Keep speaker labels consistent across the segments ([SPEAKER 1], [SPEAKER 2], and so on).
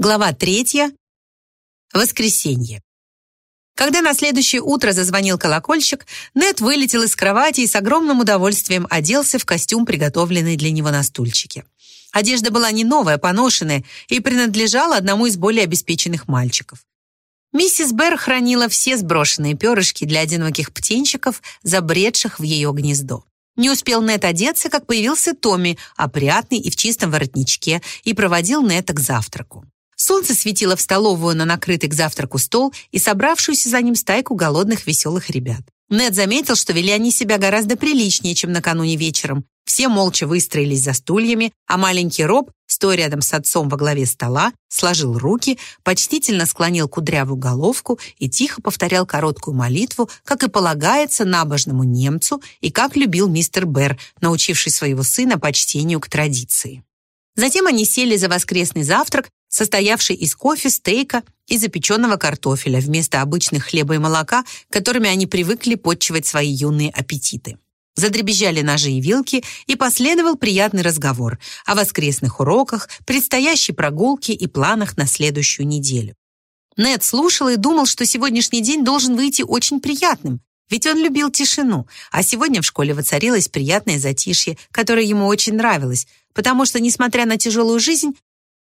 [SPEAKER 1] Глава третья. Воскресенье. Когда на следующее утро зазвонил колокольчик, Нед вылетел из кровати и с огромным удовольствием оделся в костюм, приготовленный для него на стульчике. Одежда была не новая, поношенная и принадлежала одному из более обеспеченных мальчиков. Миссис Берр хранила все сброшенные перышки для одиноких птенчиков, забредших в ее гнездо. Не успел Нет одеться, как появился Томми, опрятный и в чистом воротничке, и проводил Нета к завтраку. Солнце светило в столовую на накрытый к завтраку стол и собравшуюся за ним стайку голодных веселых ребят. Нед заметил, что вели они себя гораздо приличнее, чем накануне вечером. Все молча выстроились за стульями, а маленький Роб, стоя рядом с отцом во главе стола, сложил руки, почтительно склонил кудрявую головку и тихо повторял короткую молитву, как и полагается набожному немцу и как любил мистер Берр, научивший своего сына почтению к традиции. Затем они сели за воскресный завтрак состоявший из кофе, стейка и запеченного картофеля вместо обычных хлеба и молока, которыми они привыкли подчивать свои юные аппетиты. Задребезжали ножи и вилки, и последовал приятный разговор о воскресных уроках, предстоящей прогулке и планах на следующую неделю. Нед слушал и думал, что сегодняшний день должен выйти очень приятным, ведь он любил тишину, а сегодня в школе воцарилось приятное затишье, которое ему очень нравилось, потому что, несмотря на тяжелую жизнь,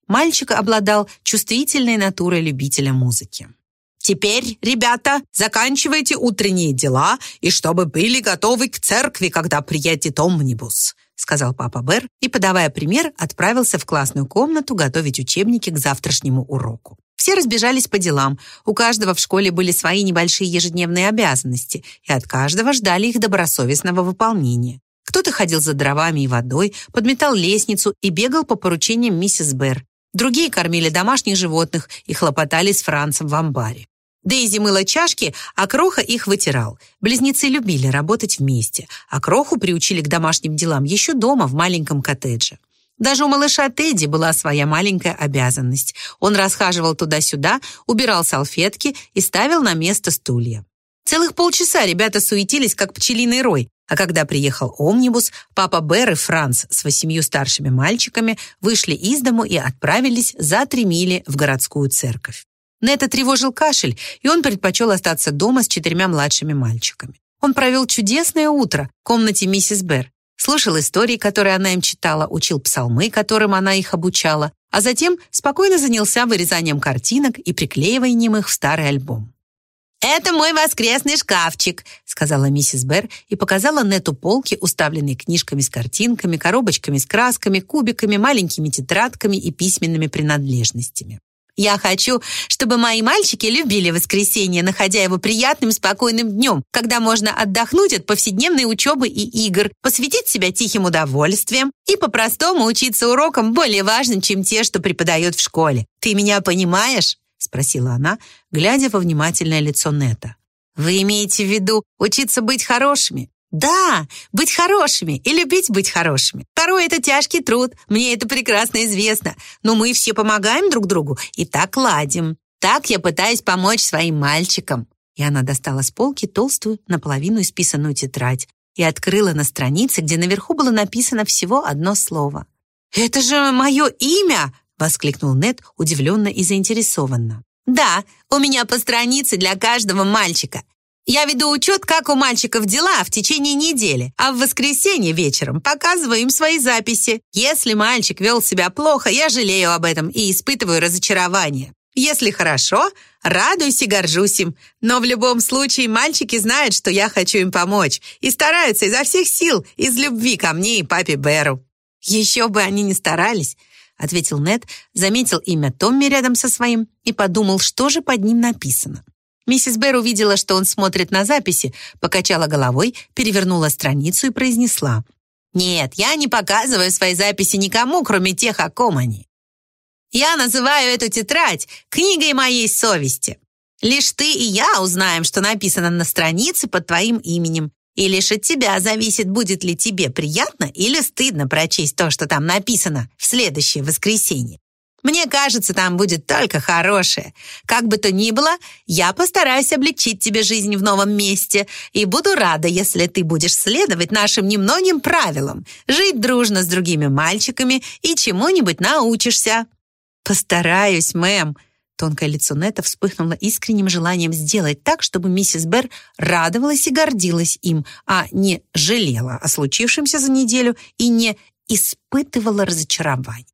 [SPEAKER 1] Мальчик обладал чувствительной натурой любителя музыки. «Теперь, ребята, заканчивайте утренние дела, и чтобы были готовы к церкви, когда приедет омнибус», сказал папа Бер и, подавая пример, отправился в классную комнату готовить учебники к завтрашнему уроку. Все разбежались по делам, у каждого в школе были свои небольшие ежедневные обязанности, и от каждого ждали их добросовестного выполнения. Кто-то ходил за дровами и водой, подметал лестницу и бегал по поручениям миссис Бер, Другие кормили домашних животных и хлопотали с Францем в амбаре. Дейзи мыла чашки, а Кроха их вытирал. Близнецы любили работать вместе, а Кроху приучили к домашним делам еще дома, в маленьком коттедже. Даже у малыша Тедди была своя маленькая обязанность. Он расхаживал туда-сюда, убирал салфетки и ставил на место стулья. Целых полчаса ребята суетились, как пчелиный рой, а когда приехал омнибус, папа Бэр и Франц с восемью старшими мальчиками вышли из дому и отправились за три мили в городскую церковь. Нета тревожил кашель, и он предпочел остаться дома с четырьмя младшими мальчиками. Он провел чудесное утро в комнате миссис Бэр, слушал истории, которые она им читала, учил псалмы, которым она их обучала, а затем спокойно занялся вырезанием картинок и приклеиванием их в старый альбом. «Это мой воскресный шкафчик», сказала миссис Бэр и показала Нету полки, уставленные книжками с картинками, коробочками с красками, кубиками, маленькими тетрадками и письменными принадлежностями. Я хочу, чтобы мои мальчики любили воскресенье, находя его приятным, спокойным днем, когда можно отдохнуть от повседневной учебы и игр, посвятить себя тихим удовольствиям и по-простому учиться урокам более важным, чем те, что преподают в школе. Ты меня понимаешь? — спросила она, глядя во внимательное лицо Нета. «Вы имеете в виду учиться быть хорошими?» «Да, быть хорошими и любить быть хорошими. Второе — это тяжкий труд, мне это прекрасно известно. Но мы все помогаем друг другу и так ладим. Так я пытаюсь помочь своим мальчикам». И она достала с полки толстую, наполовину исписанную тетрадь и открыла на странице, где наверху было написано всего одно слово. «Это же мое имя!» — воскликнул Нед удивленно и заинтересованно. «Да, у меня по странице для каждого мальчика. Я веду учет, как у мальчиков дела в течение недели, а в воскресенье вечером показываю им свои записи. Если мальчик вел себя плохо, я жалею об этом и испытываю разочарование. Если хорошо, радуюсь и горжусь им. Но в любом случае мальчики знают, что я хочу им помочь и стараются изо всех сил из любви ко мне и папе Беру. Еще бы они не старались ответил Нед, заметил имя Томми рядом со своим и подумал, что же под ним написано. Миссис Бэр увидела, что он смотрит на записи, покачала головой, перевернула страницу и произнесла. «Нет, я не показываю свои записи никому, кроме тех, о ком они. Я называю эту тетрадь книгой моей совести. Лишь ты и я узнаем, что написано на странице под твоим именем. И лишь от тебя зависит, будет ли тебе приятно или стыдно прочесть то, что там написано в следующее воскресенье. Мне кажется, там будет только хорошее. Как бы то ни было, я постараюсь облегчить тебе жизнь в новом месте и буду рада, если ты будешь следовать нашим немногим правилам, жить дружно с другими мальчиками и чему-нибудь научишься. «Постараюсь, мэм». Тонкое лицо Нета вспыхнуло искренним желанием сделать так, чтобы миссис Берр радовалась и гордилась им, а не жалела о случившемся за неделю и не испытывала разочарование.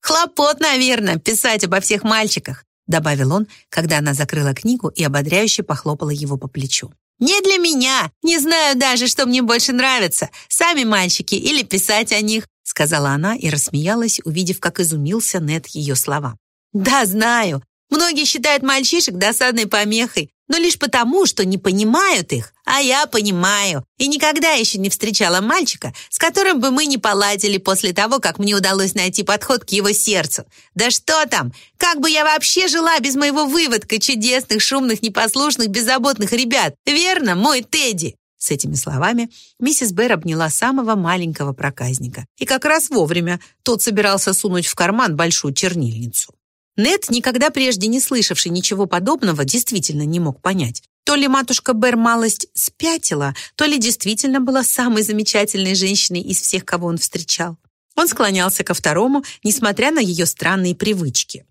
[SPEAKER 1] «Хлопот, наверное, писать обо всех мальчиках», добавил он, когда она закрыла книгу и ободряюще похлопала его по плечу. «Не для меня. Не знаю даже, что мне больше нравится. Сами мальчики или писать о них», сказала она и рассмеялась, увидев, как изумился Нед ее слова. «Да, знаю. Многие считают мальчишек досадной помехой, но лишь потому, что не понимают их. А я понимаю. И никогда еще не встречала мальчика, с которым бы мы не поладили после того, как мне удалось найти подход к его сердцу. Да что там? Как бы я вообще жила без моего выводка чудесных, шумных, непослушных, беззаботных ребят? Верно, мой Тедди? С этими словами миссис Бэр обняла самого маленького проказника. И как раз вовремя тот собирался сунуть в карман большую чернильницу. Нед, никогда прежде не слышавший ничего подобного, действительно не мог понять. То ли матушка Бэр малость спятила, то ли действительно была самой замечательной женщиной из всех, кого он встречал. Он склонялся ко второму, несмотря на ее странные привычки.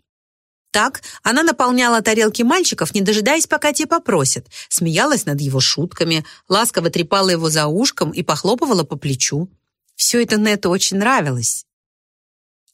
[SPEAKER 1] Так она наполняла тарелки мальчиков, не дожидаясь, пока те попросят, смеялась над его шутками, ласково трепала его за ушком и похлопывала по плечу. Все это Нету очень нравилось.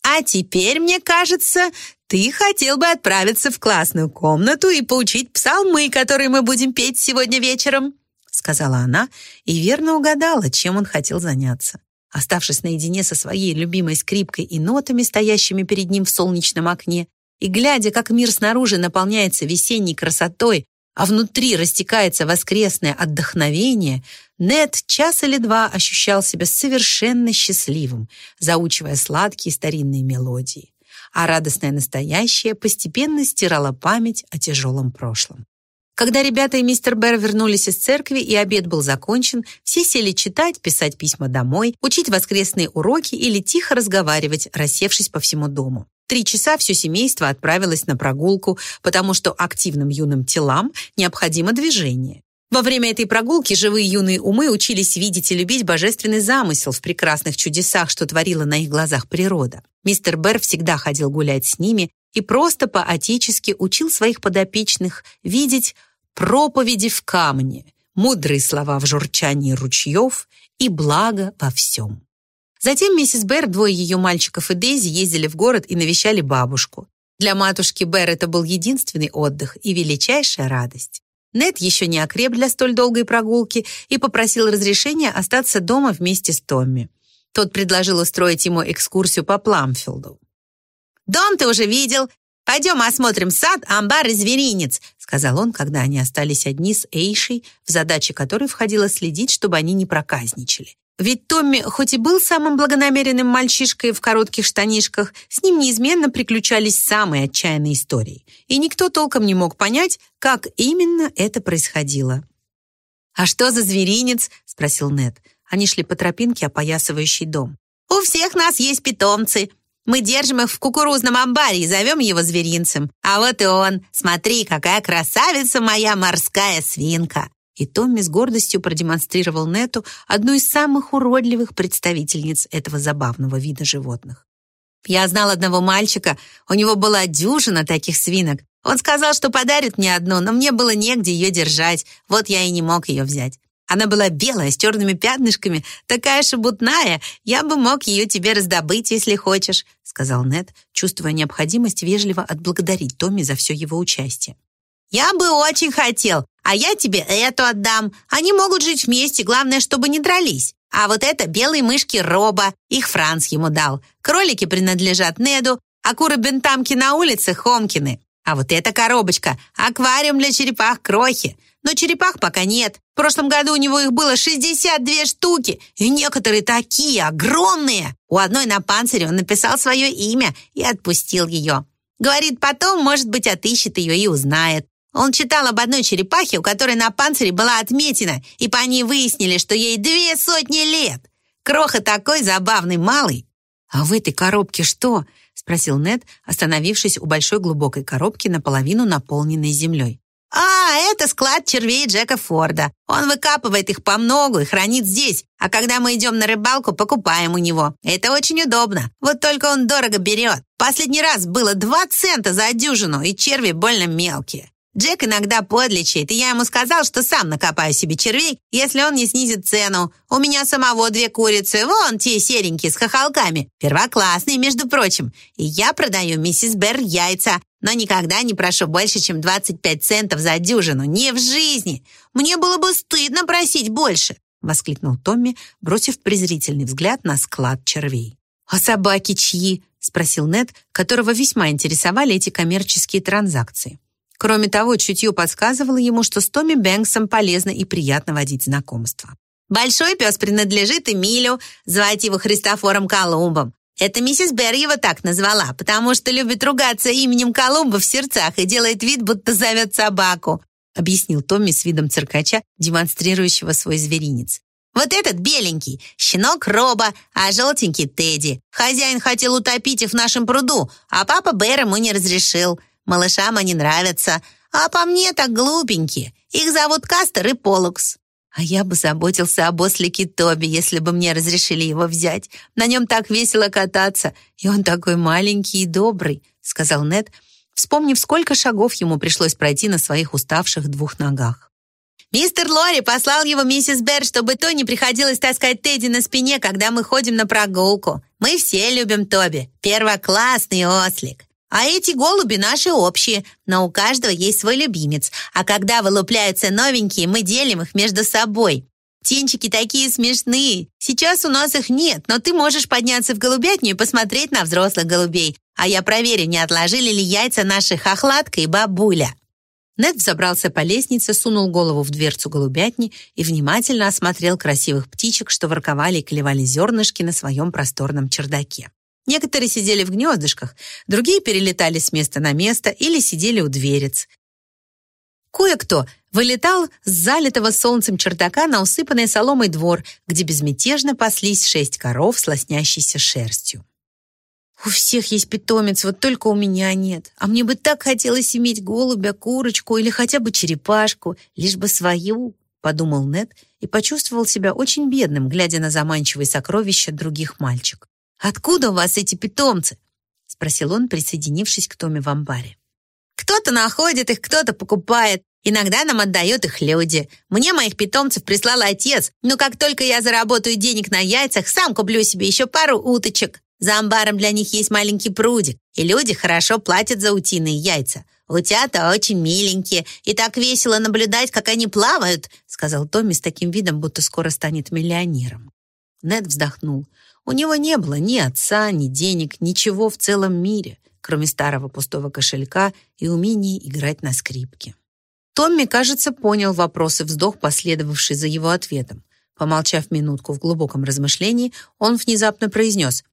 [SPEAKER 1] «А теперь, мне кажется, ты хотел бы отправиться в классную комнату и поучить псалмы, которые мы будем петь сегодня вечером», сказала она и верно угадала, чем он хотел заняться. Оставшись наедине со своей любимой скрипкой и нотами, стоящими перед ним в солнечном окне, и глядя, как мир снаружи наполняется весенней красотой, а внутри растекается воскресное отдохновение, Нед час или два ощущал себя совершенно счастливым, заучивая сладкие старинные мелодии. А радостное настоящее постепенно стирало память о тяжелом прошлом. Когда ребята и мистер Берр вернулись из церкви и обед был закончен, все сели читать, писать письма домой, учить воскресные уроки или тихо разговаривать, рассевшись по всему дому. Три часа все семейство отправилось на прогулку, потому что активным юным телам необходимо движение. Во время этой прогулки живые юные умы учились видеть и любить божественный замысел в прекрасных чудесах, что творила на их глазах природа. Мистер Берр всегда ходил гулять с ними и просто по-отечески учил своих подопечных видеть проповеди в камне, мудрые слова в журчании ручьев и благо во всем. Затем миссис Берр, двое ее мальчиков и Дейзи ездили в город и навещали бабушку. Для матушки Берр это был единственный отдых и величайшая радость. Нед еще не окреп для столь долгой прогулки и попросил разрешения остаться дома вместе с Томми. Тот предложил устроить ему экскурсию по Пламфилду. «Дом ты уже видел. Пойдем осмотрим сад, амбар и зверинец», сказал он, когда они остались одни с Эйшей, в задачи которой входило следить, чтобы они не проказничали. Ведь Томми, хоть и был самым благонамеренным мальчишкой в коротких штанишках, с ним неизменно приключались самые отчаянные истории. И никто толком не мог понять, как именно это происходило. «А что за зверинец?» — спросил Нед. Они шли по тропинке, опоясывающей дом. «У всех нас есть питомцы. Мы держим их в кукурузном амбаре и зовем его зверинцем. А вот и он. Смотри, какая красавица моя морская свинка!» И Томми с гордостью продемонстрировал Нету одну из самых уродливых представительниц этого забавного вида животных. Я знал одного мальчика, у него была дюжина таких свинок. Он сказал, что подарит мне одну, но мне было негде ее держать, вот я и не мог ее взять. Она была белая, с черными пятнышками, такая шебутная. Я бы мог ее тебе раздобыть, если хочешь», — сказал Нед, чувствуя необходимость вежливо отблагодарить Томми за все его участие. «Я бы очень хотел, а я тебе эту отдам. Они могут жить вместе, главное, чтобы не дрались. А вот это белые мышки Роба, их Франц ему дал. Кролики принадлежат Неду, а куры-бентамки на улице Хомкины. А вот эта коробочка — аквариум для черепах Крохи. Но черепах пока нет. В прошлом году у него их было 62 штуки, и некоторые такие огромные. У одной на панцире он написал свое имя и отпустил ее. Говорит, потом, может быть, отыщет ее и узнает. Он читал об одной черепахе, у которой на панцире была отметина, и по ней выяснили, что ей две сотни лет. Кроха такой забавный малый. «А в этой коробке что?» — спросил Нед, остановившись у большой глубокой коробки, наполовину наполненной землей. «А, это склад червей Джека Форда. Он выкапывает их по многу и хранит здесь, а когда мы идем на рыбалку, покупаем у него. Это очень удобно. Вот только он дорого берет. Последний раз было 2 цента за дюжину, и черви больно мелкие. Джек иногда подлечит, и я ему сказал, что сам накопаю себе червей, если он не снизит цену. У меня самого две курицы, вон те серенькие с хохолками. Первоклассные, между прочим. И я продаю миссис Берр яйца, но никогда не прошу больше, чем 25 центов за дюжину. Не в жизни. Мне было бы стыдно просить больше, воскликнул Томми, бросив презрительный взгляд на склад червей. «А собаки чьи?» — спросил Нед, которого весьма интересовали эти коммерческие транзакции. Кроме того, чутье подсказывало ему, что с Томми Бэнксом полезно и приятно водить знакомства. «Большой пес принадлежит Эмилю, звать его Христофором Колумбом. Это миссис Берр его так назвала, потому что любит ругаться именем Колумба в сердцах и делает вид, будто зовет собаку», объяснил Томми с видом циркача, демонстрирующего свой зверинец. «Вот этот беленький, щенок Роба, а желтенький Тедди. Хозяин хотел утопить их в нашем пруду, а папа Бэр ему не разрешил. Малышам они нравятся, а по мне так глупенькие. Их зовут Кастер и Полукс. А я бы заботился об ослике Тоби, если бы мне разрешили его взять. На нем так весело кататься, и он такой маленький и добрый», — сказал Нед, вспомнив, сколько шагов ему пришлось пройти на своих уставших двух ногах. «Мистер Лори послал его миссис Берр, чтобы то не приходилось таскать Тедди на спине, когда мы ходим на прогулку. Мы все любим Тоби. Первоклассный ослик. А эти голуби наши общие, но у каждого есть свой любимец. А когда вылупляются новенькие, мы делим их между собой. Птенчики такие смешные. Сейчас у нас их нет, но ты можешь подняться в голубятню и посмотреть на взрослых голубей. А я проверю, не отложили ли яйца наши хохлатка и бабуля». Нед взобрался по лестнице, сунул голову в дверцу голубятни и внимательно осмотрел красивых птичек, что ворковали и клевали зернышки на своем просторном чердаке. Некоторые сидели в гнездышках, другие перелетали с места на место или сидели у дверец. Кое-кто вылетал с залитого солнцем чердака на усыпанный соломой двор, где безмятежно паслись шесть коров с лоснящейся шерстью. «У всех есть питомец, вот только у меня нет. А мне бы так хотелось иметь голубя, курочку или хотя бы черепашку, лишь бы свою», — подумал Нед и почувствовал себя очень бедным, глядя на заманчивые сокровища других мальчик. «Откуда у вас эти питомцы?» — спросил он, присоединившись к Томе в амбаре. «Кто-то находит их, кто-то покупает. Иногда нам отдают их люди. Мне моих питомцев прислал отец, но как только я заработаю денег на яйцах, сам куплю себе еще пару уточек. За амбаром для них есть маленький прудик, и люди хорошо платят за утиные яйца. Утята очень миленькие, и так весело наблюдать, как они плавают», сказал Томми с таким видом, будто скоро станет миллионером. Нед вздохнул. У него не было ни отца, ни денег, ничего в целом мире, кроме старого пустого кошелька и умения играть на скрипке. Томми, кажется, понял вопрос и вздох, последовавший за его ответом. Помолчав минутку в глубоком размышлении, он внезапно произнес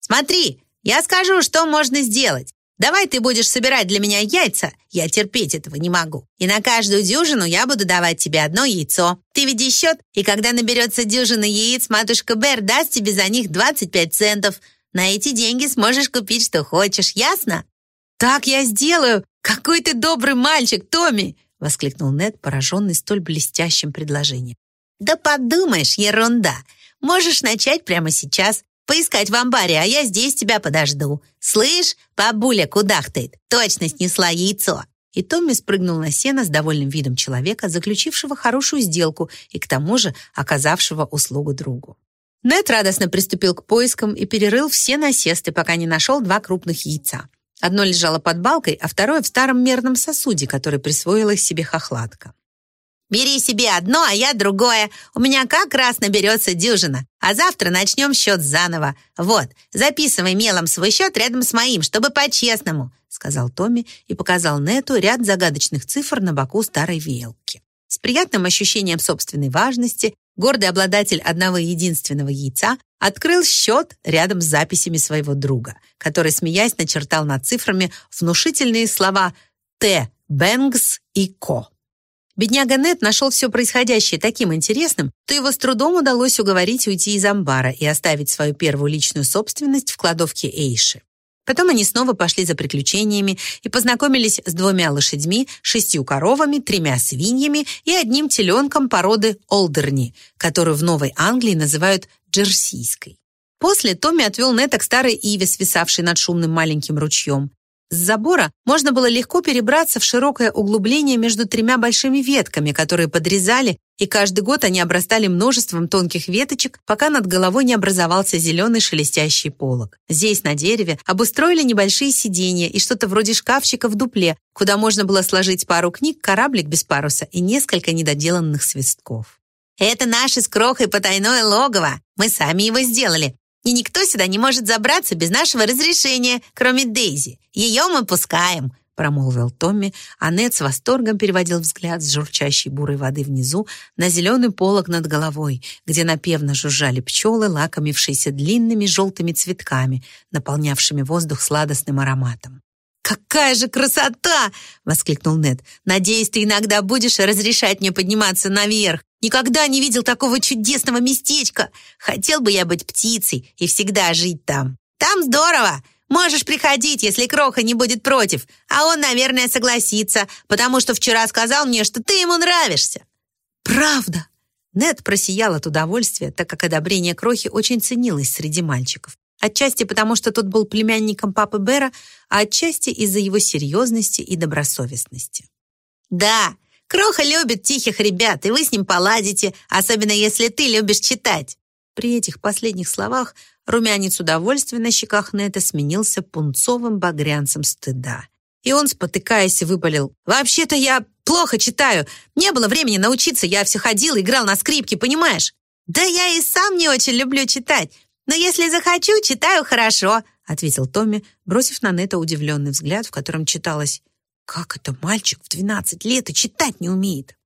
[SPEAKER 1] «Смотри, я скажу, что можно сделать. Давай ты будешь собирать для меня яйца. Я терпеть этого не могу. И на каждую дюжину я буду давать тебе одно яйцо. Ты веди счет, и когда наберется дюжина яиц, матушка Бер даст тебе за них 25 центов. На эти деньги сможешь купить, что хочешь, ясно?» «Так я сделаю! Какой ты добрый мальчик, Томми!» воскликнул Нед, пораженный столь блестящим предложением. «Да подумаешь, ерунда! Можешь начать прямо сейчас поискать в амбаре, а я здесь тебя подожду. Слышь, бабуля кудахтает, точно снесла яйцо». И Томми спрыгнул на сено с довольным видом человека, заключившего хорошую сделку и к тому же оказавшего услугу другу. Нед радостно приступил к поискам и перерыл все насесты, пока не нашел два крупных яйца. Одно лежало под балкой, а второе в старом мерном сосуде, который присвоила себе хохлатка. Бери себе одно, а я другое. У меня как раз наберется дюжина. А завтра начнем счет заново. Вот, записывай мелом свой счет рядом с моим, чтобы по-честному», сказал Томми и показал Нету ряд загадочных цифр на боку старой веялки. С приятным ощущением собственной важности гордый обладатель одного единственного яйца открыл счет рядом с записями своего друга, который, смеясь, начертал над цифрами внушительные слова «Т. Бэнгс и Ко». Бедняга Нет нашел все происходящее таким интересным, то его с трудом удалось уговорить уйти из амбара и оставить свою первую личную собственность в кладовке Эйши. Потом они снова пошли за приключениями и познакомились с двумя лошадьми, шестью коровами, тремя свиньями и одним теленком породы Олдерни, которую в Новой Англии называют джерсийской. После Томми отвел Нета к старой иве, свисавшей над шумным маленьким ручьем. С забора можно было легко перебраться в широкое углубление между тремя большими ветками, которые подрезали, и каждый год они обрастали множеством тонких веточек, пока над головой не образовался зеленый шелестящий полог. Здесь, на дереве, обустроили небольшие сиденья и что-то вроде шкафчика в дупле, куда можно было сложить пару книг, кораблик без паруса и несколько недоделанных свистков.
[SPEAKER 2] «Это наше с Крохой потайное логово. Мы сами его сделали. И никто сюда не может забраться без нашего разрешения, кроме Дейзи. Ее мы пускаем», — промолвил Томми, а Нед с восторгом переводил взгляд с журчащей бурой воды внизу на зеленый полог над головой, где напевно жужжали пчелы, лакомившиеся длинными желтыми цветками, наполнявшими воздух сладостным ароматом.
[SPEAKER 1] «Какая же красота!» — воскликнул Нед. «Надеюсь, ты иногда будешь разрешать мне подниматься наверх. Никогда не видел такого чудесного местечка. Хотел бы я быть птицей и всегда жить там.
[SPEAKER 2] Там здорово. Можешь приходить, если Кроха не будет против. А он, наверное, согласится, потому что вчера сказал мне, что ты ему нравишься».
[SPEAKER 1] «Правда?» Нед просиял от удовольствия, так как одобрение Крохи очень ценилось среди мальчиков. Отчасти потому, что тот был племянником папы Бера, а отчасти из-за его серьезности и добросовестности.
[SPEAKER 2] «Да, Кроха любит тихих ребят, и вы с ним поладите, особенно если ты любишь читать».
[SPEAKER 1] При этих последних словах румянец удовольствия на щеках Нета сменился пунцовым багрянцем стыда. И он, спотыкаясь, выпалил. «Вообще-то я плохо читаю. Не было времени научиться, я все ходил, играл на скрипке, понимаешь?»
[SPEAKER 2] «Да я и сам не очень люблю читать. Но если захочу, читаю хорошо», ответил Томми, бросив на Нета удивленный взгляд, в котором читалось как это мальчик в 12 лет и читать не умеет?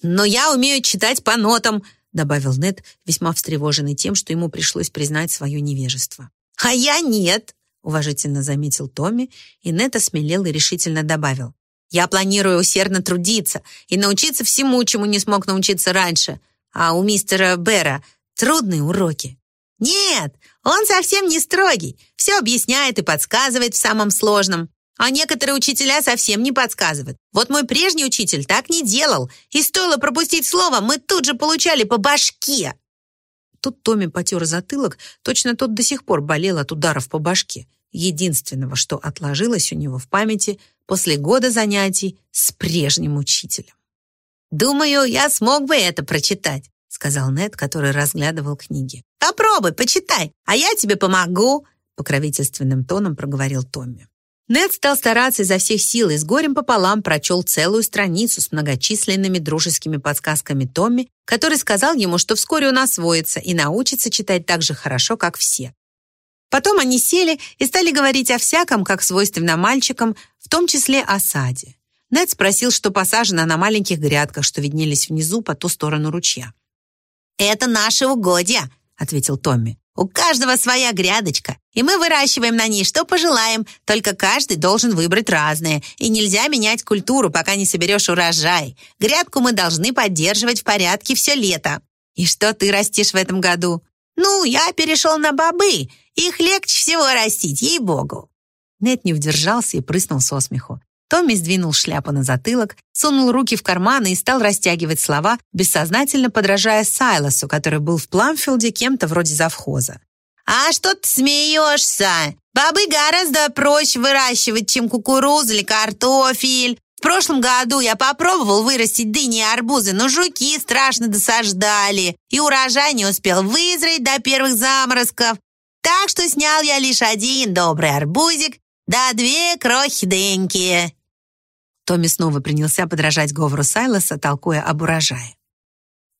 [SPEAKER 1] Но я умею читать по нотам, добавил Нед, весьма встревоженный тем, что ему пришлось признать свое невежество.
[SPEAKER 2] А я нет,
[SPEAKER 1] уважительно заметил Томми, и Нед осмелел и решительно добавил. Я планирую усердно трудиться и научиться всему, чему не смог научиться раньше. А у мистера Бера трудные уроки.
[SPEAKER 2] Нет, он совсем не строгий. Все объясняет и подсказывает в самом сложном. А некоторые учителя совсем не подсказывают. Вот мой прежний учитель так не делал. И стоило пропустить слово, мы тут же получали по башке.
[SPEAKER 1] Тут Томми потер затылок, точно тот до сих пор болел от ударов по башке. Единственного, что отложилось у него в памяти после года занятий с прежним учителем.
[SPEAKER 2] «Думаю, я смог бы это прочитать», сказал Нед, который разглядывал книги. «Попробуй, почитай, а я тебе помогу», покровительственным тоном проговорил Томми.
[SPEAKER 1] Нед стал стараться изо всех сил и с горем пополам прочел целую страницу с многочисленными дружескими подсказками Томми, который сказал ему, что вскоре он освоится и научится читать так же хорошо, как все. Потом они сели и стали говорить о всяком, как свойственно мальчикам, в том числе о саде. Нед спросил, что посажено на маленьких грядках, что виднелись внизу по ту сторону ручья.
[SPEAKER 2] «Это наши угодья», — ответил Томми. У каждого своя грядочка, и мы выращиваем на ней, что пожелаем, только каждый должен выбрать разное, и нельзя менять культуру, пока не соберешь урожай. Грядку мы должны поддерживать в порядке все лето.
[SPEAKER 1] И что ты растишь в этом году?
[SPEAKER 2] Ну, я перешел на бобы. Их легче всего растить, ей-богу.
[SPEAKER 1] Нет не удержался и прыснул со смеху. Томми сдвинул шляпу на затылок, сунул руки в карманы и стал растягивать слова, бессознательно подражая Сайлосу, который был в Пламфилде кем-то вроде завхоза.
[SPEAKER 2] «А что ты смеешься? Бобы гораздо проще выращивать, чем кукурузу или картофель. В прошлом году я попробовал вырастить дыни и арбузы, но жуки страшно досаждали, и урожай не успел вызреть до первых заморозков. Так что снял я лишь один добрый арбузик да две крохи дыньки.
[SPEAKER 1] Томми снова принялся подражать говору Сайлоса, толкуя об урожае.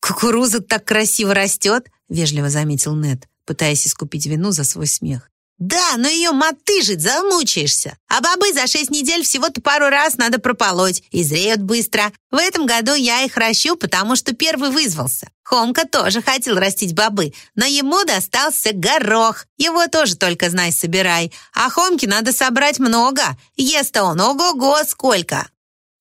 [SPEAKER 1] «Кукуруза так красиво растет», — вежливо заметил Нед, пытаясь искупить вину за свой смех.
[SPEAKER 2] «Да, но ее мотыжить замучаешься. А бобы за шесть недель всего-то пару раз надо прополоть, и зреют быстро. В этом году я их ращу, потому что первый вызвался. Хомка тоже хотел растить бобы, но ему достался горох. Его тоже только знай собирай. А Хомке надо собрать много. Ест он ого-го сколько!»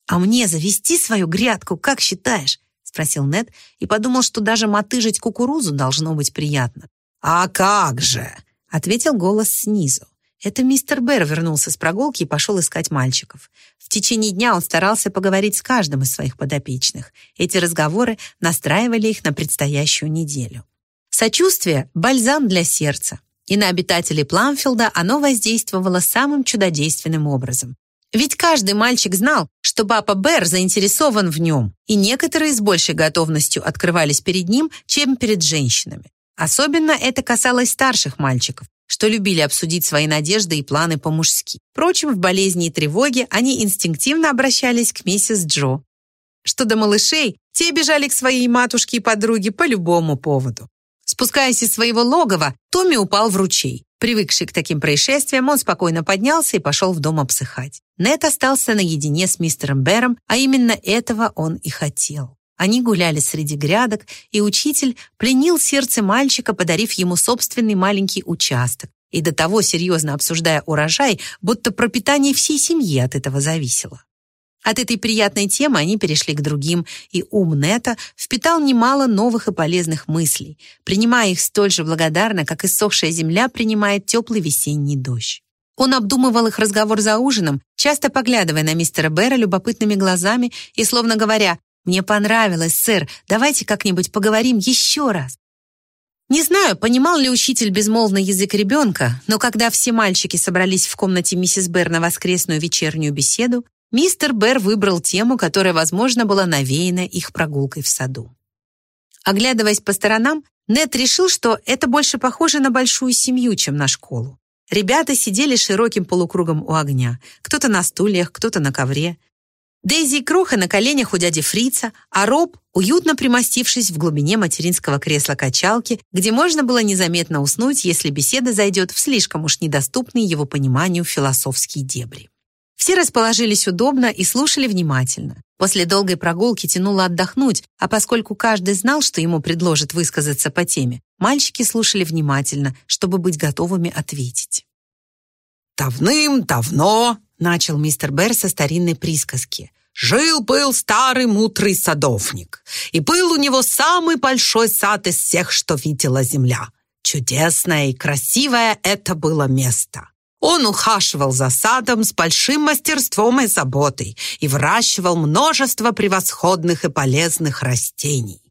[SPEAKER 1] «А мне завести свою грядку, как считаешь?» спросил Нед и подумал, что даже мотыжить кукурузу должно быть приятно.
[SPEAKER 3] «А как же!» ответил голос снизу.
[SPEAKER 1] Это мистер Бэр вернулся с прогулки и пошел искать мальчиков. В течение дня он старался поговорить с каждым из своих подопечных. Эти разговоры настраивали их на предстоящую неделю. Сочувствие – бальзам для сердца. И на обитателей Пламфилда оно воздействовало самым чудодейственным образом. Ведь каждый мальчик знал, что папа Бэр заинтересован в нем, и некоторые с большей готовностью открывались перед ним, чем перед женщинами. Особенно это касалось старших мальчиков, что любили обсудить свои надежды и планы по-мужски. Впрочем, в болезни и тревоге они инстинктивно обращались к миссис Джо. Что до малышей, те бежали к своей матушке и подруге по любому поводу. Спускаясь из своего логова, Томми упал в ручей. Привыкший к таким происшествиям, он спокойно поднялся и пошел в дом обсыхать. Нет остался наедине с мистером Бэром, а именно этого он и хотел. Они гуляли среди грядок, и учитель пленил сердце мальчика, подарив ему собственный маленький участок, и до того серьезно обсуждая урожай, будто пропитание всей семьи от этого зависело. От этой приятной темы они перешли к другим, и ум Нета впитал немало новых и полезных мыслей, принимая их столь же благодарно, как иссохшая земля принимает теплый весенний дождь. Он обдумывал их разговор за ужином, часто поглядывая на мистера Бэра любопытными глазами и словно говоря «Мне понравилось, сэр, давайте как-нибудь поговорим еще раз». Не знаю, понимал ли учитель безмолвный язык ребенка, но когда все мальчики собрались в комнате миссис Бэр на воскресную вечернюю беседу, мистер Бэр выбрал тему, которая, возможно, была навеяна их прогулкой в саду. Оглядываясь по сторонам, Нед решил, что это больше похоже на большую семью, чем на школу. Ребята сидели широким полукругом у огня, кто-то на стульях, кто-то на ковре. Дейзи и Кроха на коленях у дяди Фрица, а Роб, уютно примостившись в глубине материнского кресла-качалки, где можно было незаметно уснуть, если беседа зайдет в слишком уж недоступные его пониманию философские дебри. Все расположились удобно и слушали внимательно. После долгой прогулки тянуло отдохнуть, а поскольку каждый знал, что ему предложат высказаться по теме, мальчики слушали внимательно, чтобы быть готовыми ответить.
[SPEAKER 3] «Давным-давно», — начал мистер Берр со старинной присказки, Жил-был старый мудрый садовник, и был у него самый большой сад из всех, что видела земля. Чудесное и красивое это было место. Он ухаживал за садом с большим мастерством и заботой и выращивал множество превосходных и полезных растений.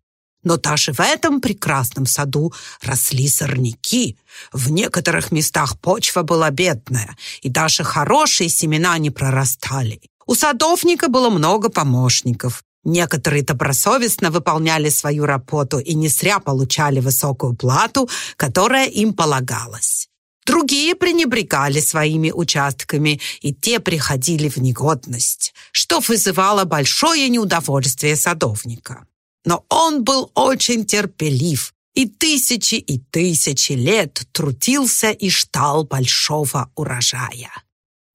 [SPEAKER 3] Но даже в этом прекрасном саду росли сорняки. В некоторых местах почва была бедная, и даже хорошие семена не прорастали. У садовника было много помощников. Некоторые добросовестно выполняли свою работу и не зря получали высокую плату, которая им полагалась. Другие пренебрегали своими участками, и те приходили в негодность, что вызывало большое неудовольствие садовника. Но он был очень терпелив и тысячи и тысячи лет трудился и ждал большого урожая.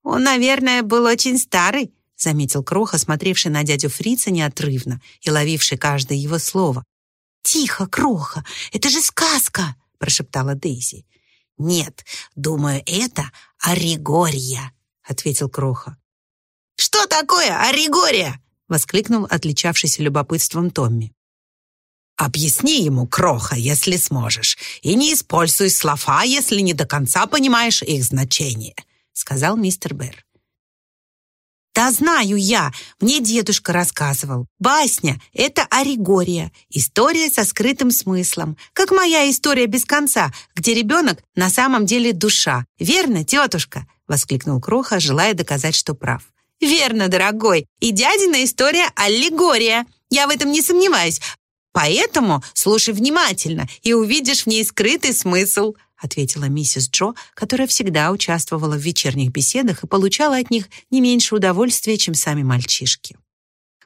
[SPEAKER 2] Он, наверное, был очень старый, заметил Кроха, смотревший на дядю Фрица неотрывно и ловивший каждое его слово. «Тихо, Кроха, это же сказка!» прошептала Дейзи. «Нет, думаю, это Оригория», ответил Кроха.
[SPEAKER 3] «Что такое Оригория?»
[SPEAKER 1] воскликнул отличавшийся любопытством Томми.
[SPEAKER 3] «Объясни ему, Кроха, если сможешь, и не используй слова, если не до конца понимаешь их значение», сказал мистер Берр.
[SPEAKER 2] «Да знаю я, мне дедушка рассказывал. Басня — это Оригория, история со скрытым смыслом, как моя история без конца, где ребенок на самом деле душа. Верно, тетушка?» — воскликнул Кроха, желая доказать, что прав. «Верно, дорогой, и дядина история — аллегория. Я в этом не сомневаюсь. Поэтому слушай внимательно, и увидишь в ней скрытый смысл» ответила миссис Джо, которая всегда участвовала в вечерних беседах и получала от них не меньше удовольствия, чем сами мальчишки.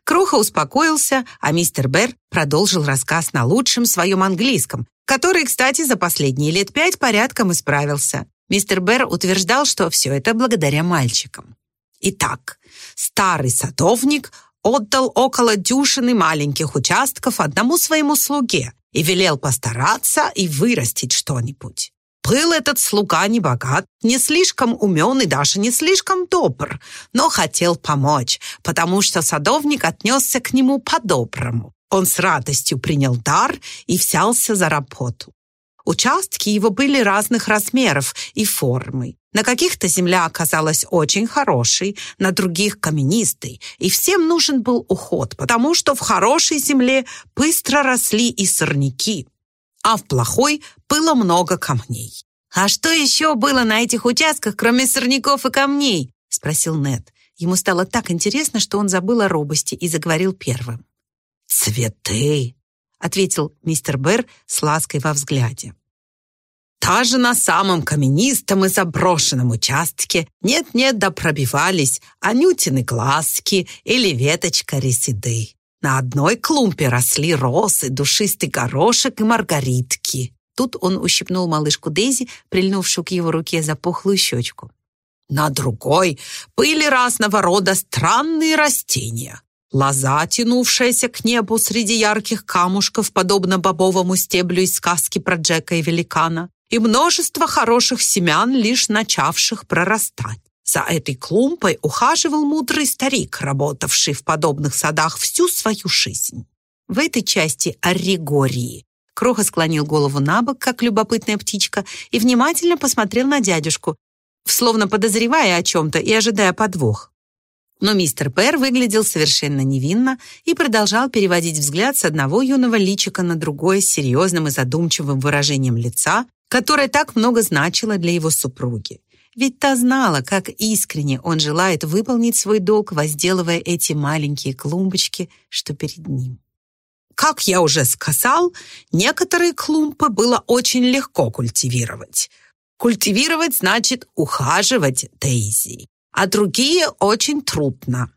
[SPEAKER 2] Кроха успокоился, а мистер Берр продолжил рассказ на лучшем своем английском, который, кстати, за последние лет пять порядком исправился. Мистер Берр утверждал, что все это благодаря мальчикам. Итак, старый садовник отдал около дюжины маленьких участков одному своему слуге и велел постараться и вырастить что-нибудь. Был этот слуга не богат, не слишком умен и даже не слишком добр, но хотел помочь, потому что садовник отнесся к нему по-доброму. Он с радостью принял дар и взялся за работу. Участки его были разных размеров и формы.
[SPEAKER 3] На каких-то земля оказалась очень хорошей, на других каменистой, и всем нужен был уход, потому что в хорошей земле быстро росли и сорняки, а в плохой было много камней.
[SPEAKER 2] «А что еще было на этих участках, кроме сорняков и камней?» — спросил Нед. Ему стало так интересно, что он забыл о робости и заговорил первым.
[SPEAKER 3] «Цветы», — ответил мистер Берр с лаской во взгляде. Даже на самом каменистом и заброшенном участке нет-нет да пробивались анютины глазки или веточка ресиды. На одной клумбе росли росы, душистый горошек и маргаритки.
[SPEAKER 2] Тут он ущипнул малышку Дейзи, прильнувшую к его руке за пухлую щечку.
[SPEAKER 3] На другой были разного рода странные растения. Лоза, тянувшаяся к небу среди ярких камушков, подобно бобовому стеблю из сказки про Джека и великана и множество хороших семян, лишь начавших прорастать. За этой клумбой ухаживал мудрый старик, работавший в подобных садах всю свою жизнь.
[SPEAKER 2] В этой части Орригории Кроха склонил голову на бок, как любопытная птичка, и внимательно посмотрел на дядюшку, словно подозревая о чем-то и ожидая подвох. Но мистер Пэр выглядел совершенно невинно и продолжал переводить взгляд с одного юного личика на другое с серьезным и задумчивым выражением лица, которое так много значило для его супруги. Ведь та знала, как искренне он желает выполнить свой долг, возделывая эти маленькие клумбочки, что перед ним.
[SPEAKER 3] Как я уже сказал, некоторые клумбы было очень легко культивировать. Культивировать значит ухаживать Дейзи, а другие очень трудно.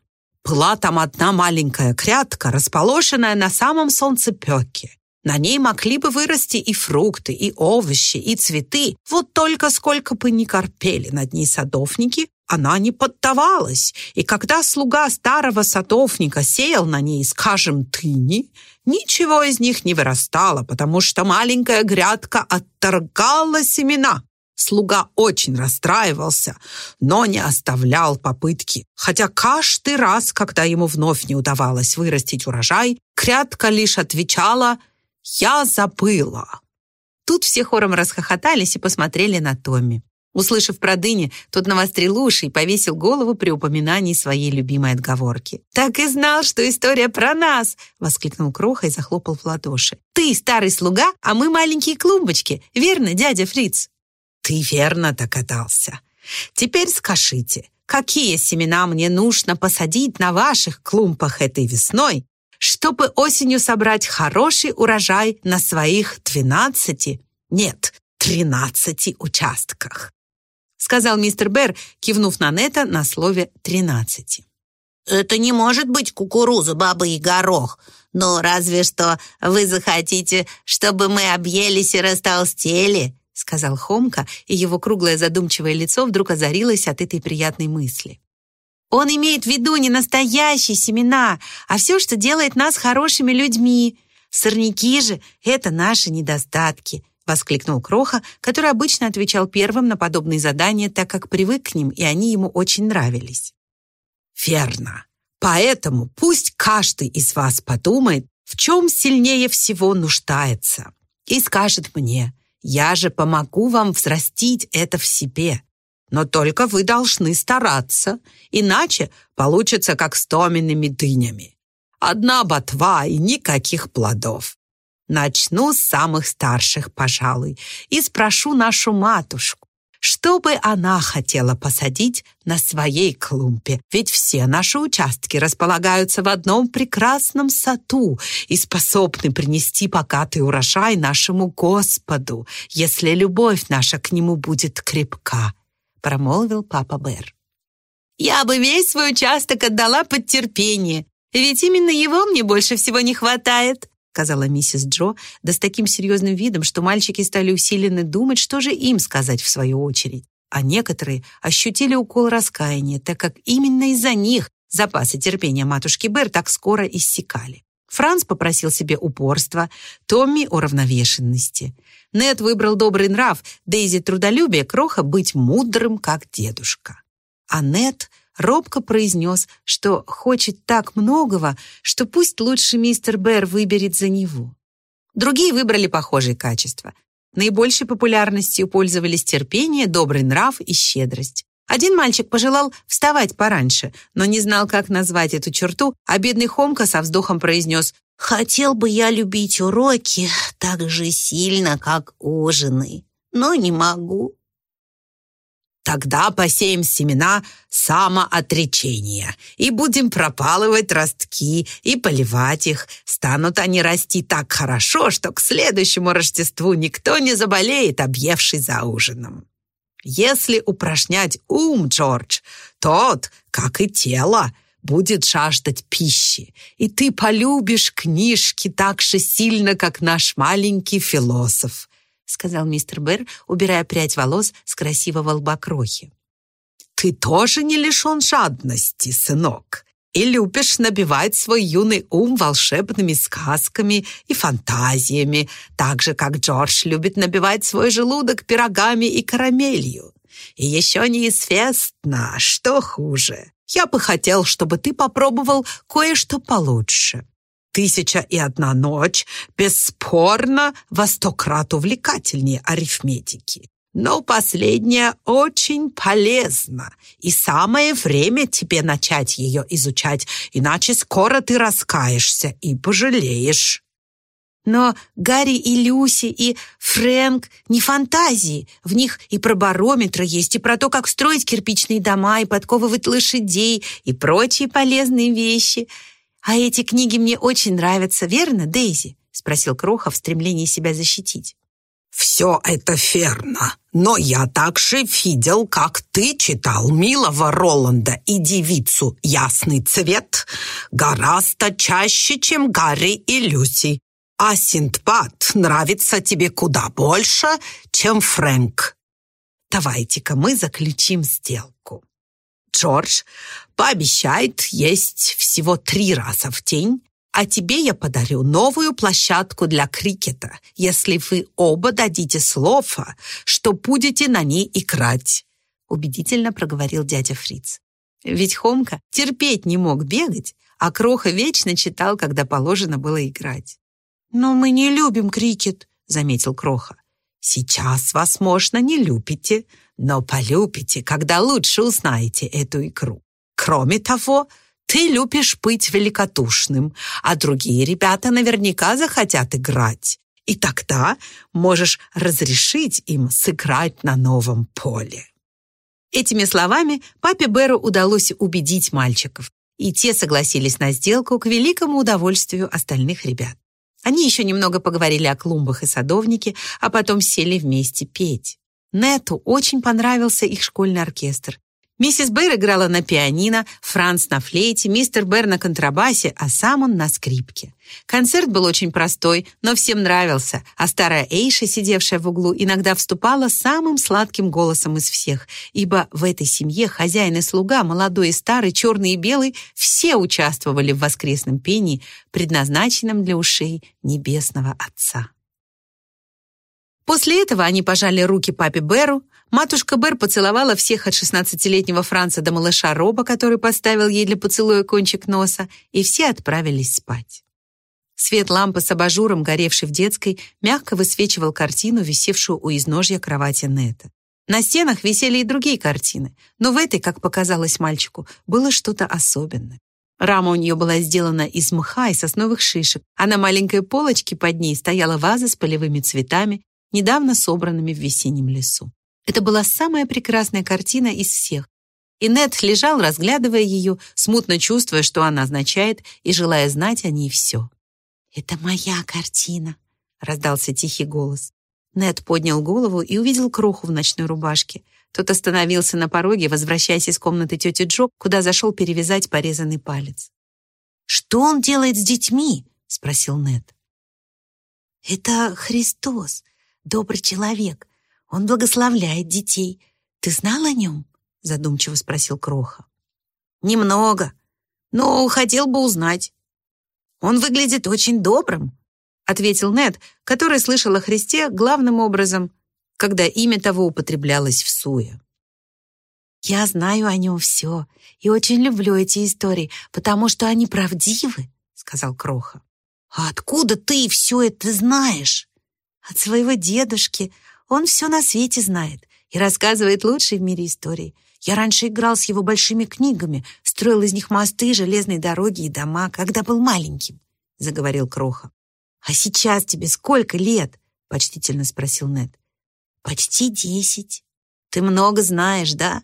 [SPEAKER 3] Была там одна маленькая крятка, расположенная на самом солнцепеке. На ней могли бы вырасти и фрукты, и овощи, и цветы. Вот только сколько бы ни корпели над ней садовники, она не поддавалась. И когда слуга старого садовника сеял на ней, скажем, тыни, ничего из них не вырастало, потому что маленькая грядка отторгала семена. Слуга очень расстраивался, но не оставлял попытки. Хотя каждый раз, когда ему вновь не удавалось вырастить урожай, грядка лишь отвечала – я забыла!»
[SPEAKER 2] Тут все хором расхохотались и посмотрели на Томми. Услышав про дыни, тот навострил уши и повесил голову при упоминании своей любимой отговорки. «Так и знал, что история про нас!» — воскликнул Кроха и захлопал в ладоши. «Ты старый слуга, а мы маленькие клумбочки, верно, дядя Фриц?»
[SPEAKER 3] «Ты верно догадался. Теперь скажите, какие семена мне нужно посадить на ваших клумбах этой весной, чтобы осенью собрать хороший урожай на своих 12, нет, 13 участках»,
[SPEAKER 2] сказал мистер Бэр, кивнув на Нета на слове «тринадцати».
[SPEAKER 4] «Это не может быть кукуруза, баба и горох. Но разве что вы захотите, чтобы мы объелись и растолстели»,
[SPEAKER 2] сказал Хомка, и его круглое задумчивое лицо вдруг озарилось от этой приятной мысли. Он имеет в виду не настоящие семена, а все, что делает нас хорошими людьми. Сорняки же — это наши недостатки», — воскликнул Кроха, который обычно отвечал первым на подобные задания, так как привык к ним, и они ему очень нравились.
[SPEAKER 3] «Верно. Поэтому пусть каждый из вас подумает, в чем сильнее всего нуждается, и скажет мне, я же помогу вам взрастить это в себе. Но только вы должны стараться, иначе получится как с томенными дынями. Одна ботва и никаких плодов. Начну с самых старших, пожалуй, и спрошу нашу матушку, что бы она хотела посадить на своей клумбе, ведь все наши участки располагаются в одном прекрасном саду и способны принести богатый урожай нашему Господу, если любовь наша к нему будет крепка промолвил папа Бэр.
[SPEAKER 2] «Я бы весь свой участок отдала под терпение, ведь именно его мне больше всего не хватает», сказала миссис Джо, да с таким серьезным видом, что мальчики стали усиленно думать, что же им сказать в свою очередь. А некоторые ощутили укол раскаяния, так как именно из-за них запасы терпения матушки Бэр так скоро иссякали. Франц попросил себе упорства, Томми — уравновешенности. Нед выбрал добрый нрав, Дейзи — трудолюбие, Кроха — быть мудрым, как дедушка. А Нед робко произнес, что хочет так многого, что пусть лучше мистер Бэр выберет за него. Другие выбрали похожие качества.
[SPEAKER 1] Наибольшей популярностью пользовались терпение, добрый нрав и щедрость. Один мальчик пожелал вставать пораньше, но не знал, как назвать эту черту, а бедный Хомка со вздохом произнес
[SPEAKER 4] «Хотел бы я любить уроки так же сильно, как ужины, но не могу».
[SPEAKER 3] Тогда посеем семена самоотречения и будем пропалывать ростки и поливать их. Станут они расти так хорошо, что к следующему Рождеству никто не заболеет, объевший за ужином. Если упражнять ум, Джордж, тот, как и тело, будет жаждать пищи, и ты полюбишь книжки так же сильно, как наш маленький философ сказал мистер Бэр, убирая прядь волос с красивого лба крохи. «Ты тоже не лишен жадности, сынок, и любишь набивать свой юный ум волшебными сказками и фантазиями, так же, как Джордж любит набивать свой желудок пирогами и карамелью. И еще неизвестно, что хуже. Я бы хотел, чтобы ты попробовал кое-что получше. «Тысяча и одна ночь» бесспорно во сто крат увлекательнее арифметики. Но последняя очень полезна, и самое время тебе начать ее изучать, иначе скоро ты раскаешься и пожалеешь.
[SPEAKER 2] Но Гарри и Люси и Фрэнк не фантазии. В них и про барометры есть, и про то, как строить кирпичные дома, и подковывать лошадей, и прочие полезные вещи — «А эти книги мне очень нравятся, верно, Дейзи?» — спросил Кроха в стремлении себя защитить.
[SPEAKER 3] «Все это верно, но я также видел, как ты читал милого Роланда и девицу «Ясный цвет» гораздо чаще, чем Гарри и Люси. А Синдбад нравится тебе куда больше, чем Фрэнк. Давайте-ка мы заключим сделку. Джордж пообещает есть всего три раза в день, а тебе я подарю новую площадку для крикета, если вы оба дадите слово, что будете на ней играть», убедительно проговорил дядя Фриц. Ведь Хомка терпеть не мог бегать, а Кроха вечно читал, когда положено было играть.
[SPEAKER 2] «Но мы не любим крикет», — заметил Кроха.
[SPEAKER 3] «Сейчас, возможно, не любите, но полюбите, когда лучше узнаете эту игру. Кроме того, ты любишь быть великодушным, а другие ребята наверняка захотят играть. И тогда можешь разрешить им сыграть на новом поле.
[SPEAKER 1] Этими словами папе Беру удалось убедить мальчиков, и те согласились на сделку к великому удовольствию остальных ребят. Они еще немного поговорили о клумбах и садовнике, а потом сели вместе петь. Нету очень понравился их школьный оркестр. Миссис Бэр играла на пианино, Франц на флейте, мистер Бэр на контрабасе, а сам он на скрипке. Концерт был очень простой, но всем нравился, а старая Эйша, сидевшая в углу, иногда вступала самым сладким голосом из всех, ибо в этой семье хозяин и слуга, молодой и старый, черный и белый, все участвовали в воскресном пении, предназначенном для ушей Небесного Отца. После этого они пожали руки папе Беру, матушка Бер поцеловала всех от 16-летнего Франца до малыша Роба, который поставил ей для поцелуя кончик носа, и все отправились спать. Свет лампы с абажуром, горевший в детской, мягко высвечивал картину, висевшую у изножья кровати Нета. На стенах висели и другие картины, но в этой, как показалось мальчику, было что-то особенное. Рама у нее была сделана из мха и сосновых шишек, а на маленькой полочке под ней стояла ваза с полевыми цветами недавно собранными в весеннем лесу. Это была самая прекрасная картина из всех. И Нед лежал, разглядывая ее, смутно чувствуя, что она означает, и желая знать о ней все.
[SPEAKER 2] «Это моя картина», — раздался тихий голос.
[SPEAKER 1] Нед поднял голову и увидел кроху в ночной рубашке. Тот остановился на пороге, возвращаясь из комнаты тети Джо, куда зашел перевязать порезанный палец.
[SPEAKER 2] «Что он делает с детьми?» — спросил Нед.
[SPEAKER 4] «Это Христос добрый человек. Он благословляет детей. Ты знал о нем?» задумчиво спросил Кроха.
[SPEAKER 2] «Немного, но хотел бы узнать. Он выглядит очень добрым», ответил Нед, который слышал о Христе главным образом, когда имя того употреблялось в суе.
[SPEAKER 4] «Я знаю о нем все и очень люблю эти истории, потому что они правдивы», сказал Кроха.
[SPEAKER 2] «А откуда ты все это знаешь?»
[SPEAKER 4] От своего дедушки. Он все на свете знает и рассказывает лучшие в мире истории. Я раньше играл с его большими книгами, строил из них мосты, железные дороги и дома, когда был маленьким», — заговорил Кроха. «А сейчас тебе сколько лет?» — почтительно спросил Нед. «Почти десять. Ты много знаешь, да?»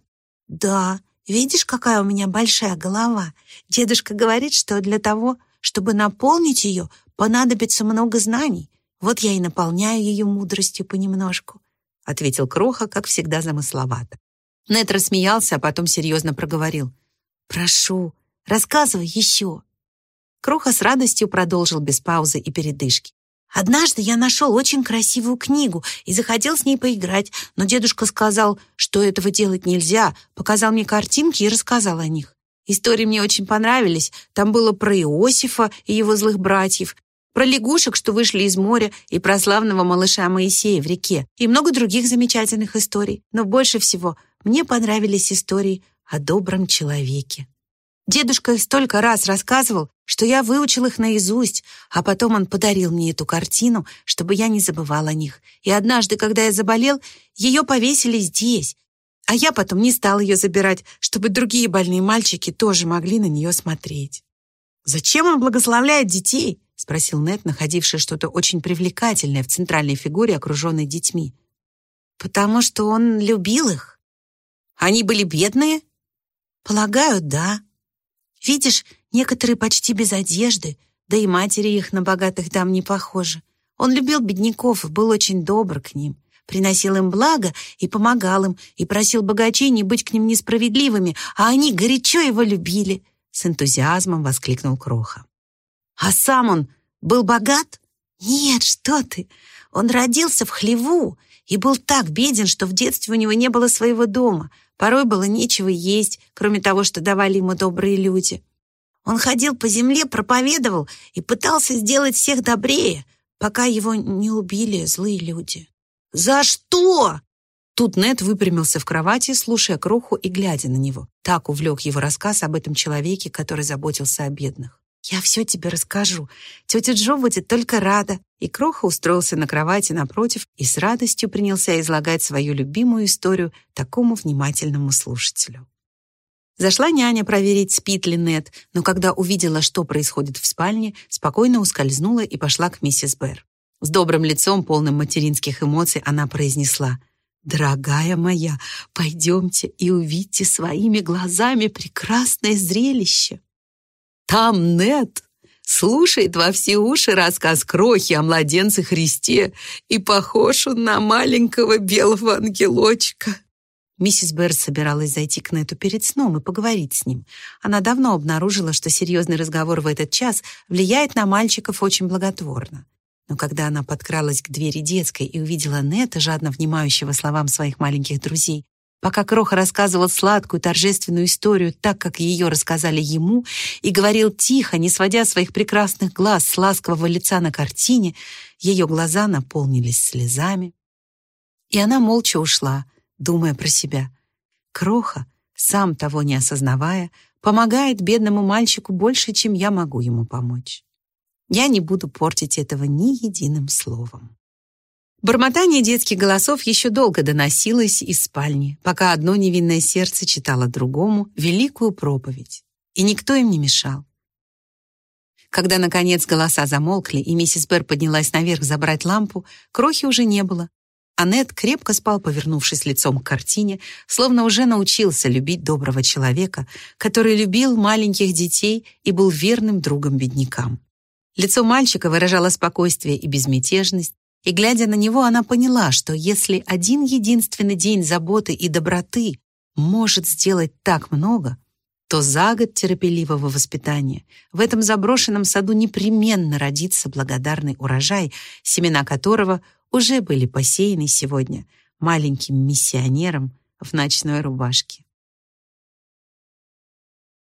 [SPEAKER 4] «Да. Видишь, какая у меня большая голова? Дедушка говорит, что для того, чтобы наполнить ее, понадобится много знаний. Вот я и наполняю ее мудростью понемножку», — ответил Кроха, как всегда замысловато. Нед рассмеялся, а потом серьезно проговорил. «Прошу, рассказывай еще». Кроха с радостью продолжил без паузы и передышки. Однажды я нашел очень красивую книгу и захотел с ней поиграть, но дедушка сказал, что этого делать нельзя, показал мне картинки и рассказал о них. Истории мне очень понравились. Там было про Иосифа и его злых братьев, про лягушек, что вышли из моря, и про славного малыша Моисея в реке, и много других замечательных историй. Но больше всего мне понравились истории о добром человеке. Дедушка их столько раз рассказывал, что я выучил их наизусть, а потом он подарил мне эту картину, чтобы я не забывал о них. И однажды, когда я заболел, ее повесили здесь, а я потом не стал ее забирать, чтобы другие больные мальчики тоже могли на нее смотреть. «Зачем он благословляет детей?» — спросил Нет, находивший что-то очень привлекательное в центральной фигуре, окруженной детьми. «Потому что он любил их. Они были бедные?» «Полагаю, да. Видишь, некоторые почти без одежды, да и матери их на богатых дам не похожи. Он любил бедняков и был очень добр к ним, приносил им благо и помогал им, и просил богачей не быть к ним несправедливыми, а они горячо его любили», — с энтузиазмом воскликнул Кроха. «А сам он был богат?» «Нет, что ты! Он родился в хлеву и был так беден, что в детстве у него не было своего дома. Порой было нечего есть, кроме того, что давали ему добрые люди. Он ходил по земле, проповедовал и пытался сделать всех добрее, пока его не убили злые люди. «За что?» Тут Нед выпрямился в кровати, слушая Кроху и глядя на него. Так увлек его рассказ об этом человеке, который заботился о бедных. «Я все тебе расскажу. Тетя Джо будет только рада». И Кроха устроился на кровати напротив и с радостью принялся излагать свою любимую историю такому внимательному слушателю. Зашла няня проверить, спит ли Нет, но когда увидела, что происходит в спальне, спокойно ускользнула и пошла к миссис Берр. С добрым лицом, полным материнских эмоций, она произнесла «Дорогая моя, пойдемте и увидьте своими глазами прекрасное зрелище». Там Нет слушает во все уши рассказ Крохи о младенце Христе и похож он на маленького белого ангелочка. Миссис Берр собиралась зайти к Нету перед сном и поговорить с ним. Она давно обнаружила, что серьезный разговор в этот час влияет на мальчиков очень благотворно. Но когда она подкралась к двери детской и увидела Нета, жадно внимающего словам своих маленьких друзей, пока Кроха рассказывал сладкую торжественную историю так, как ее рассказали ему, и говорил тихо, не сводя своих прекрасных глаз с ласкового лица на картине, ее глаза наполнились слезами. И она молча ушла, думая про себя. Кроха, сам того не осознавая, помогает бедному мальчику больше, чем я могу ему помочь. Я не буду портить этого ни единым словом. Бормотание детских голосов еще долго доносилось из спальни, пока одно невинное сердце читало другому великую проповедь, и никто им не мешал. Когда, наконец, голоса замолкли, и миссис Берр поднялась наверх забрать лампу, крохи уже не было. Аннет крепко спал, повернувшись лицом к картине, словно уже научился любить доброго человека, который любил маленьких детей и был верным другом беднякам. Лицо мальчика выражало спокойствие и безмятежность, и, глядя на него, она поняла, что если один единственный день заботы и доброты может сделать так много, то за год терпеливого воспитания в этом заброшенном саду непременно родится благодарный урожай, семена которого уже были посеяны сегодня маленьким миссионером в ночной рубашке.